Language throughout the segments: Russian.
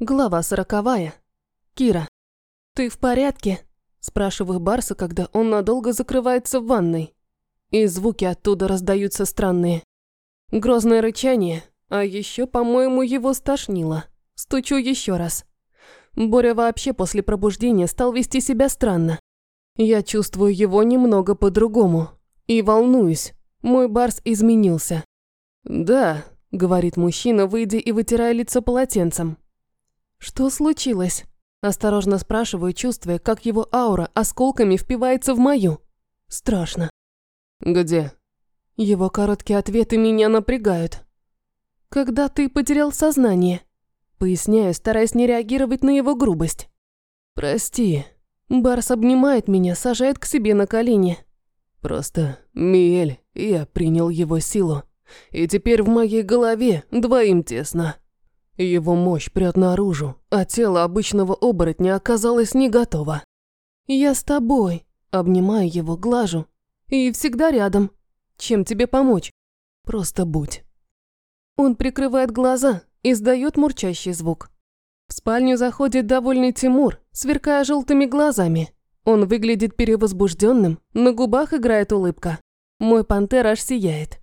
Глава сороковая. Кира. «Ты в порядке?» Спрашиваю Барса, когда он надолго закрывается в ванной. И звуки оттуда раздаются странные. Грозное рычание, а еще, по-моему, его стошнило. Стучу еще раз. Боря вообще после пробуждения стал вести себя странно. Я чувствую его немного по-другому. И волнуюсь. Мой Барс изменился. «Да», — говорит мужчина, выйдя и вытирая лицо полотенцем. «Что случилось?» Осторожно спрашиваю, чувствуя, как его аура осколками впивается в мою. Страшно. «Где?» Его короткие ответы меня напрягают. «Когда ты потерял сознание?» Поясняю, стараясь не реагировать на его грубость. «Прости». Барс обнимает меня, сажает к себе на колени. «Просто, Миэль, я принял его силу. И теперь в моей голове двоим тесно». Его мощь прет наружу, а тело обычного оборотня оказалось не готово. «Я с тобой», обнимаю его, глажу. «И всегда рядом. Чем тебе помочь?» «Просто будь». Он прикрывает глаза, издает мурчащий звук. В спальню заходит довольный Тимур, сверкая желтыми глазами. Он выглядит перевозбужденным, на губах играет улыбка. Мой пантер аж сияет.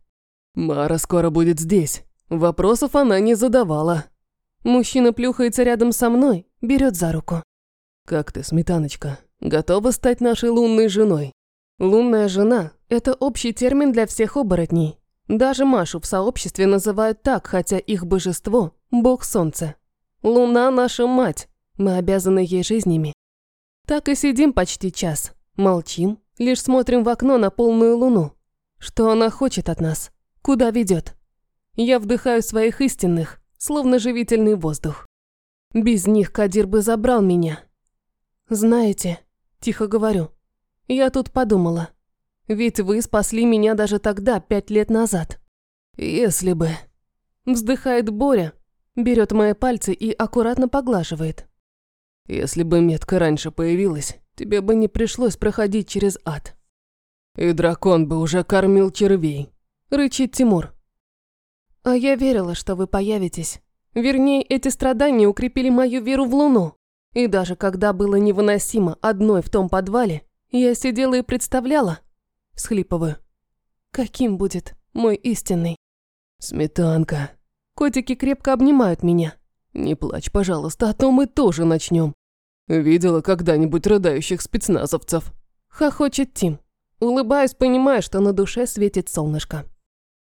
«Мара скоро будет здесь. Вопросов она не задавала. Мужчина плюхается рядом со мной, берет за руку. «Как ты, сметаночка? Готова стать нашей лунной женой?» «Лунная жена» – это общий термин для всех оборотней. Даже Машу в сообществе называют так, хотя их божество – бог солнца. Луна – наша мать, мы обязаны ей жизнями. Так и сидим почти час, молчим, лишь смотрим в окно на полную луну. Что она хочет от нас? Куда ведет? Я вдыхаю своих истинных, словно живительный воздух. Без них Кадир бы забрал меня. Знаете, тихо говорю, я тут подумала. Ведь вы спасли меня даже тогда, пять лет назад. Если бы... Вздыхает Боря, берет мои пальцы и аккуратно поглаживает. Если бы метка раньше появилась, тебе бы не пришлось проходить через ад. И дракон бы уже кормил червей. Рычит Тимур. А я верила, что вы появитесь. Вернее, эти страдания укрепили мою веру в Луну. И даже когда было невыносимо одной в том подвале, я сидела и представляла, всхлипываю, каким будет мой истинный. Сметанка. Котики крепко обнимают меня. Не плачь, пожалуйста, а то мы тоже начнем. Видела когда-нибудь рыдающих спецназовцев? Хохочет Тим. Улыбаюсь, понимая, что на душе светит солнышко.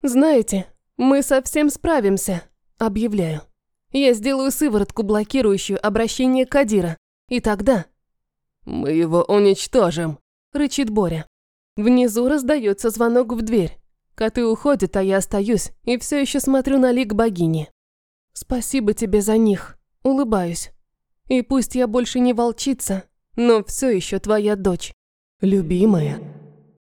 Знаете, «Мы совсем справимся», – объявляю. «Я сделаю сыворотку, блокирующую обращение Кадира. И тогда...» «Мы его уничтожим», – рычит Боря. Внизу раздается звонок в дверь. Коты уходят, а я остаюсь и все еще смотрю на лик богини. «Спасибо тебе за них», – улыбаюсь. «И пусть я больше не волчица, но все еще твоя дочь». «Любимая».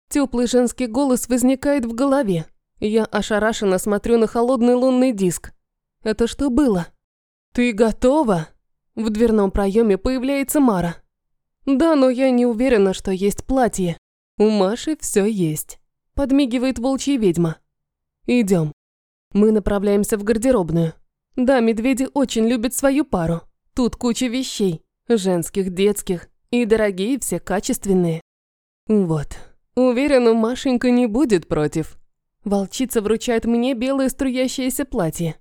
Теплый женский голос возникает в голове. Я ошарашенно смотрю на холодный лунный диск. Это что было? Ты готова? В дверном проеме появляется Мара. Да, но я не уверена, что есть платье. У Маши все есть. Подмигивает волчья ведьма. Идем. Мы направляемся в гардеробную. Да, медведи очень любят свою пару. Тут куча вещей. Женских, детских. И дорогие все качественные. Вот. Уверена, Машенька не будет против. Волчица вручает мне белое струящееся платье.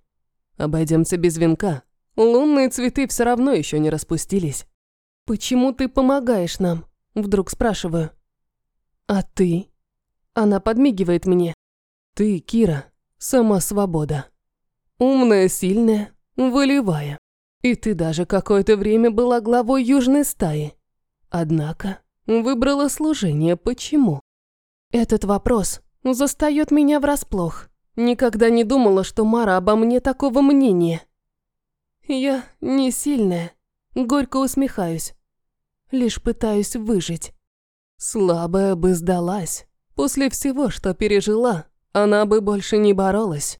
Обойдемся без венка. Лунные цветы все равно еще не распустились. «Почему ты помогаешь нам?» Вдруг спрашиваю. «А ты?» Она подмигивает мне. «Ты, Кира, сама свобода. Умная, сильная, волевая. И ты даже какое-то время была главой южной стаи. Однако выбрала служение. Почему?» Этот вопрос Застает меня врасплох. Никогда не думала, что Мара обо мне такого мнения. Я не сильная. Горько усмехаюсь. Лишь пытаюсь выжить. Слабая бы сдалась. После всего, что пережила, она бы больше не боролась.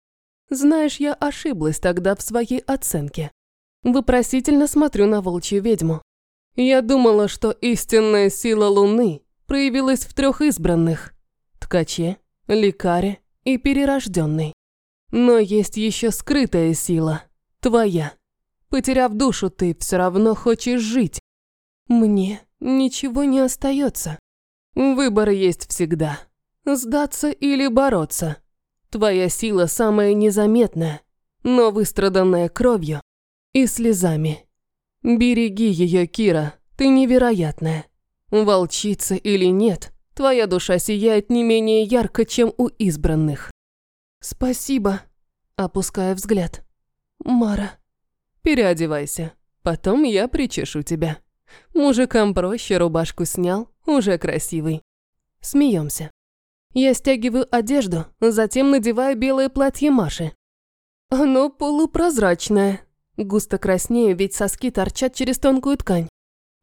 Знаешь, я ошиблась тогда в своей оценке. Вопросительно смотрю на волчью ведьму. Я думала, что истинная сила Луны проявилась в трех избранных – ткаче, лекаре и перерожденный. Но есть еще скрытая сила, твоя. Потеряв душу, ты все равно хочешь жить. Мне ничего не остается. Выбор есть всегда. Сдаться или бороться. Твоя сила самая незаметная, но выстраданная кровью и слезами. Береги ее, Кира, ты невероятная. Волчица или нет, твоя душа сияет не менее ярко, чем у избранных. Спасибо, опуская взгляд. Мара. Переодевайся, потом я причешу тебя. Мужикам проще, рубашку снял, уже красивый. Смеемся. Я стягиваю одежду, затем надеваю белое платье Маши. Оно полупрозрачное. Густо краснею, ведь соски торчат через тонкую ткань.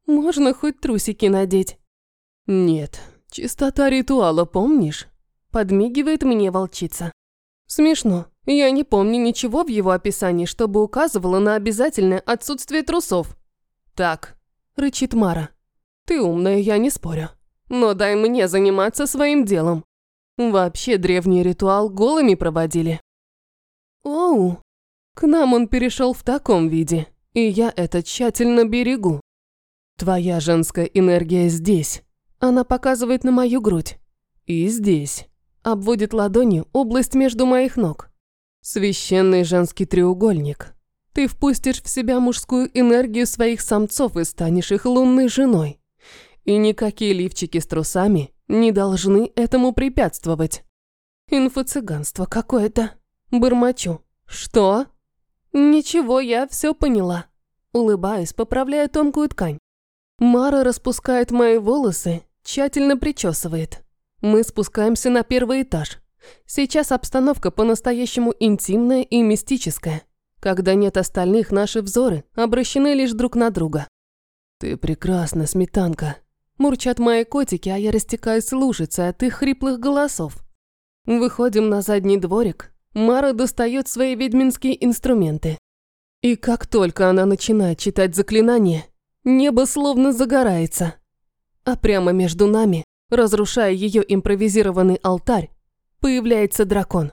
Можно хоть трусики надеть. Нет, чистота ритуала, помнишь? Подмигивает мне волчица. Смешно. Я не помню ничего в его описании, чтобы указывало на обязательное отсутствие трусов. Так, рычит Мара. Ты умная, я не спорю. Но дай мне заниматься своим делом. Вообще древний ритуал голыми проводили. Оу, к нам он перешел в таком виде, и я это тщательно берегу. Твоя женская энергия здесь. Она показывает на мою грудь. И здесь. Обводит ладонью область между моих ног. Священный женский треугольник. Ты впустишь в себя мужскую энергию своих самцов и станешь их лунной женой. И никакие лифчики с трусами не должны этому препятствовать. Инфо-цыганство какое-то. Бормочу. Что? Ничего, я все поняла. Улыбаюсь, поправляя тонкую ткань. Мара распускает мои волосы, тщательно причесывает. Мы спускаемся на первый этаж. Сейчас обстановка по-настоящему интимная и мистическая. Когда нет остальных, наши взоры обращены лишь друг на друга. «Ты прекрасна, сметанка», Мурчат мои котики, а я растекаюсь лужицей от их хриплых голосов. Выходим на задний дворик. Мара достает свои ведьминские инструменты. И как только она начинает читать заклинание, небо словно загорается. А прямо между нами, разрушая ее импровизированный алтарь, появляется дракон.